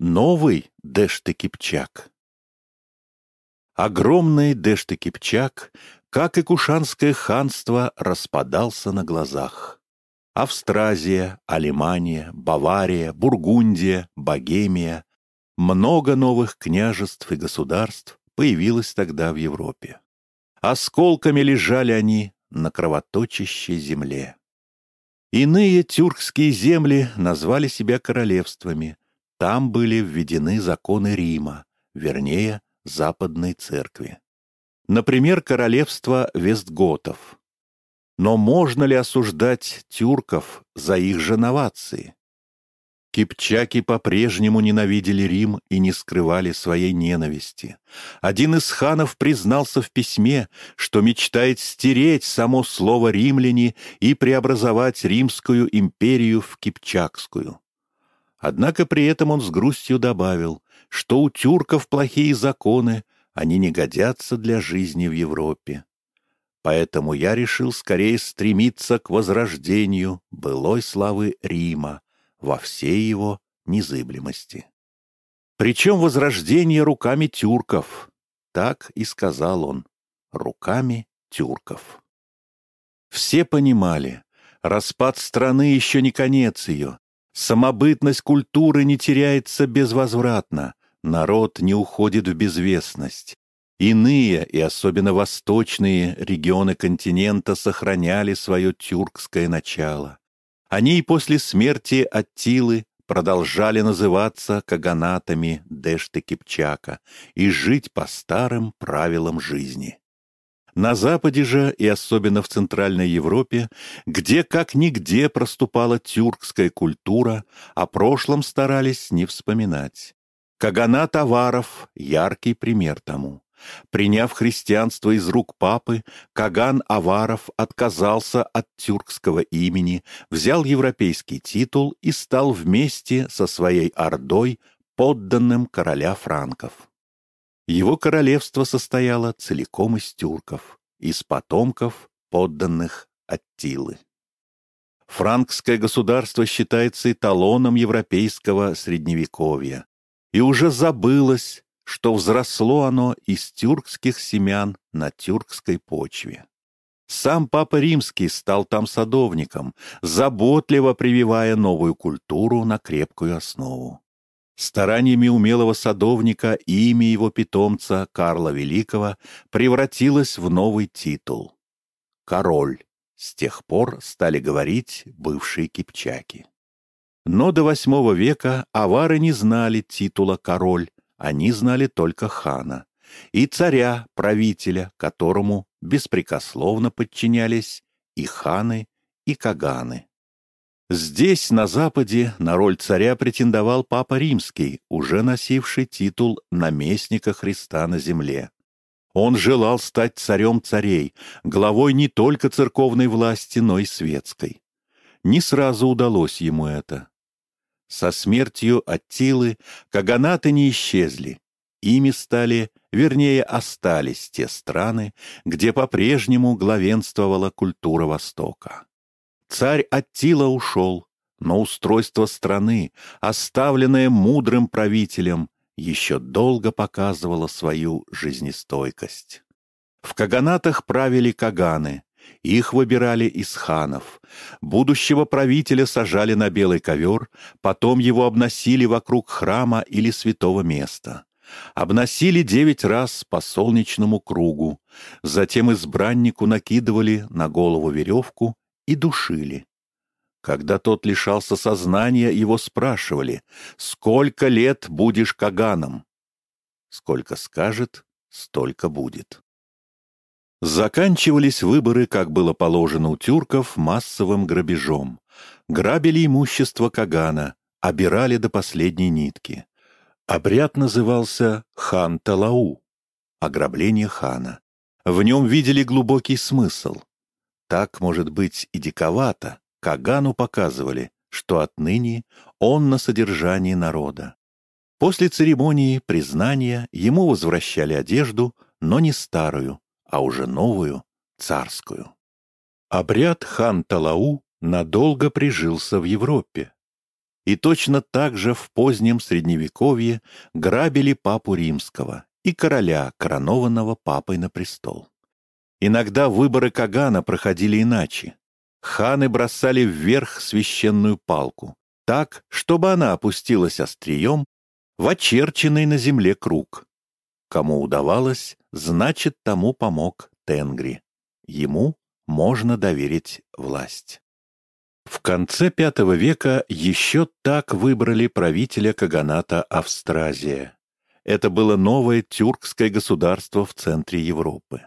Новый Дэште-Кипчак. Огромный Дэште-Кипчак, как и Кушанское ханство, распадался на глазах. Австразия, Алимания, Бавария, Бургундия, Богемия. Много новых княжеств и государств появилось тогда в Европе. Осколками лежали они на кровоточащей земле. Иные тюркские земли назвали себя королевствами. Там были введены законы Рима, вернее, Западной Церкви. Например, королевство Вестготов. Но можно ли осуждать тюрков за их же новации? Кипчаки по-прежнему ненавидели Рим и не скрывали своей ненависти. Один из ханов признался в письме, что мечтает стереть само слово «римляне» и преобразовать Римскую империю в Кипчакскую. Однако при этом он с грустью добавил, что у тюрков плохие законы, они не годятся для жизни в Европе. Поэтому я решил скорее стремиться к возрождению былой славы Рима, во всей его незыблемости. Причем возрождение руками тюрков, так и сказал он, руками тюрков. Все понимали, распад страны еще не конец ее, самобытность культуры не теряется безвозвратно, народ не уходит в безвестность. Иные, и особенно восточные, регионы континента сохраняли свое тюркское начало. Они и после смерти Аттилы продолжали называться каганатами Дэшты Кипчака и жить по старым правилам жизни. На Западе же, и особенно в Центральной Европе, где как нигде проступала тюркская культура, о прошлом старались не вспоминать. Каганат Аваров — яркий пример тому. Приняв христианство из рук папы, Каган Аваров отказался от тюркского имени, взял европейский титул и стал вместе со своей ордой подданным короля франков. Его королевство состояло целиком из тюрков, из потомков, подданных Аттилы. Франкское государство считается эталоном европейского средневековья и уже забылось что взросло оно из тюркских семян на тюркской почве. Сам Папа Римский стал там садовником, заботливо прививая новую культуру на крепкую основу. Стараниями умелого садовника имя его питомца Карла Великого превратилось в новый титул — «Король». С тех пор стали говорить бывшие кипчаки. Но до восьмого века авары не знали титула «король», они знали только хана и царя, правителя, которому беспрекословно подчинялись и ханы, и каганы. Здесь, на Западе, на роль царя претендовал Папа Римский, уже носивший титул наместника Христа на земле. Он желал стать царем царей, главой не только церковной власти, но и светской. Не сразу удалось ему это. Со смертью Аттилы каганаты не исчезли. Ими стали, вернее, остались те страны, где по-прежнему главенствовала культура Востока. Царь Аттила ушел, но устройство страны, оставленное мудрым правителем, еще долго показывало свою жизнестойкость. В каганатах правили каганы, их выбирали из ханов. Будущего правителя сажали на белый ковер, потом его обносили вокруг храма или святого места. Обносили девять раз по солнечному кругу, затем избраннику накидывали на голову веревку и душили. Когда тот лишался сознания, его спрашивали, «Сколько лет будешь Каганом?» Сколько скажет, столько будет. Заканчивались выборы, как было положено у тюрков, массовым грабежом. Грабили имущество Кагана, обирали до последней нитки. Обряд назывался хан Талау — ограбление хана. В нем видели глубокий смысл. Так, может быть, и диковато. Кагану показывали, что отныне он на содержании народа. После церемонии признания ему возвращали одежду, но не старую, а уже новую, царскую. Обряд хан Талау надолго прижился в Европе. И точно так же в позднем Средневековье грабили папу римского и короля, коронованного папой на престол. Иногда выборы Кагана проходили иначе. Ханы бросали вверх священную палку, так, чтобы она опустилась острием в очерченный на земле круг. Кому удавалось, значит, тому помог Тенгри. Ему можно доверить власть. В конце V века еще так выбрали правителя Каганата Австразия. Это было новое тюркское государство в центре Европы.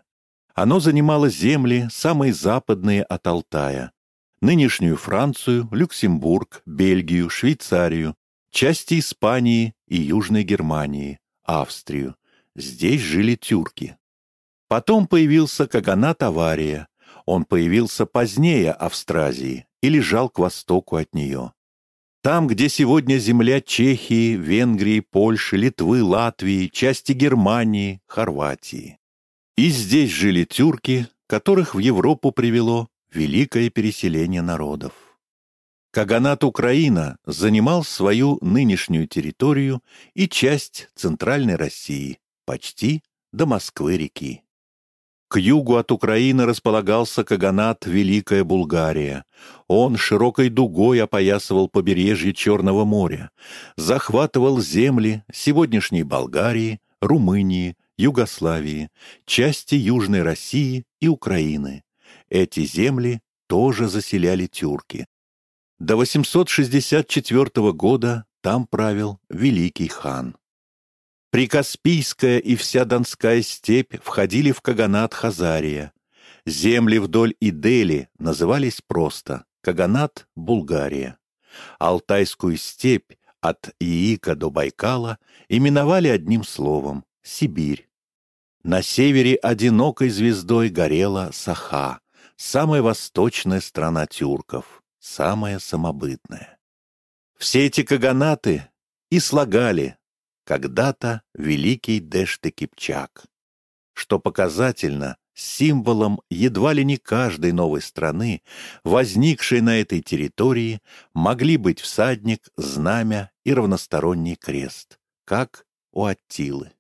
Оно занимало земли, самые западные от Алтая, нынешнюю Францию, Люксембург, Бельгию, Швейцарию, части Испании и Южной Германии, Австрию. Здесь жили тюрки. Потом появился Каганат Авария. Он появился позднее Австразии и лежал к востоку от нее. Там, где сегодня земля Чехии, Венгрии, Польши, Литвы, Латвии, части Германии, Хорватии. И здесь жили тюрки, которых в Европу привело великое переселение народов. Каганат Украина занимал свою нынешнюю территорию и часть Центральной России, почти до Москвы-реки. К югу от Украины располагался Каганат Великая Булгария. Он широкой дугой опоясывал побережье Черного моря, захватывал земли сегодняшней Болгарии, Румынии, Югославии, части Южной России и Украины. Эти земли тоже заселяли тюрки. До 864 года там правил великий хан. Прикаспийская и вся Донская степь входили в Каганат Хазария. Земли вдоль Идели назывались просто Каганат Булгария. Алтайскую степь от Иика до Байкала именовали одним словом – Сибирь. На севере одинокой звездой горела Саха, самая восточная страна тюрков, самая самобытная. Все эти каганаты и слагали когда-то великий Дэште Кипчак, что показательно символом едва ли не каждой новой страны, возникшей на этой территории, могли быть всадник, знамя и равносторонний крест, как у Аттилы.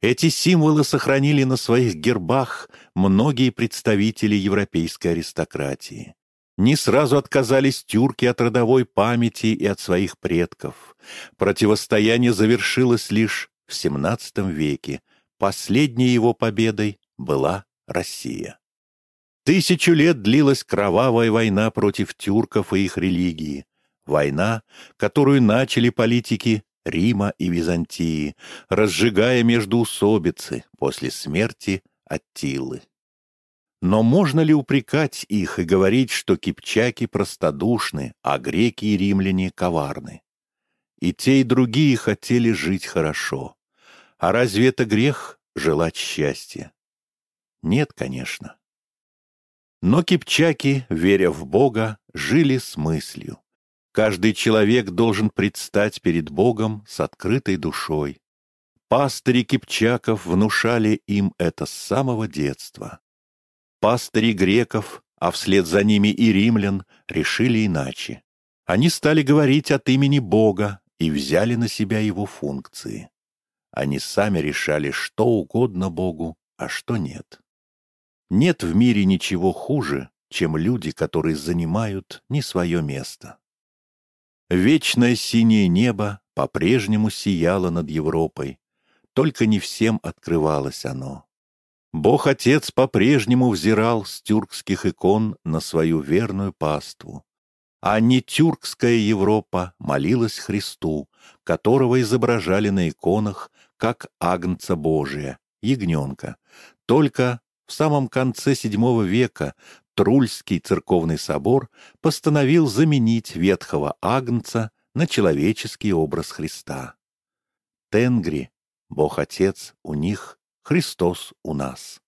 Эти символы сохранили на своих гербах многие представители европейской аристократии. Не сразу отказались тюрки от родовой памяти и от своих предков. Противостояние завершилось лишь в XVII веке. Последней его победой была Россия. Тысячу лет длилась кровавая война против тюрков и их религии. Война, которую начали политики Рима и Византии, разжигая междуусобицы после смерти Аттилы. Но можно ли упрекать их и говорить, что кипчаки простодушны, а греки и римляне коварны? И те, и другие хотели жить хорошо. А разве это грех — желать счастья? Нет, конечно. Но кипчаки, веря в Бога, жили с мыслью. Каждый человек должен предстать перед Богом с открытой душой. Пастыри кипчаков внушали им это с самого детства. Пастыри греков, а вслед за ними и римлян, решили иначе. Они стали говорить от имени Бога и взяли на себя его функции. Они сами решали, что угодно Богу, а что нет. Нет в мире ничего хуже, чем люди, которые занимают не свое место. Вечное синее небо по-прежнему сияло над Европой, только не всем открывалось оно. Бог-Отец по-прежнему взирал с тюркских икон на свою верную паству, а не тюркская Европа молилась Христу, которого изображали на иконах как Агнца Божия, ягненка. Только в самом конце VII века Трульский церковный собор постановил заменить ветхого агнца на человеческий образ Христа. Тенгри, Бог-Отец у них, Христос у нас.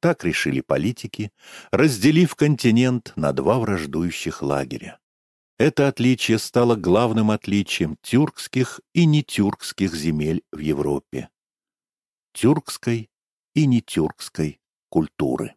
Так решили политики, разделив континент на два враждующих лагеря. Это отличие стало главным отличием тюркских и нетюркских земель в Европе. Тюркской и нетюркской культуры.